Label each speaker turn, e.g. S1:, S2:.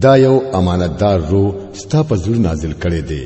S1: دا یو امانتدار رو ستا په زړه نازل کړي دی